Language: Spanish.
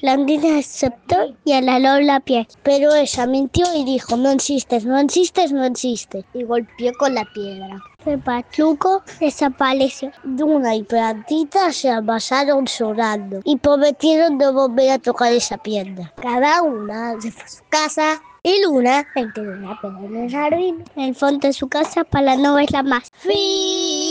Blandina aceptó y alaló la piel. Pero ella mintió y dijo, no insistes, no insistes, no insistes. Y golpeó con la piedra. El patruco desapareció. Luna y Plantita se amasaron llorando y prometieron no volver a tocar esa piedra. Cada una se fue a su casa y Luna se quedó en la piedra en el jardín, en el fondo de su casa para no verla más. ¡Fin!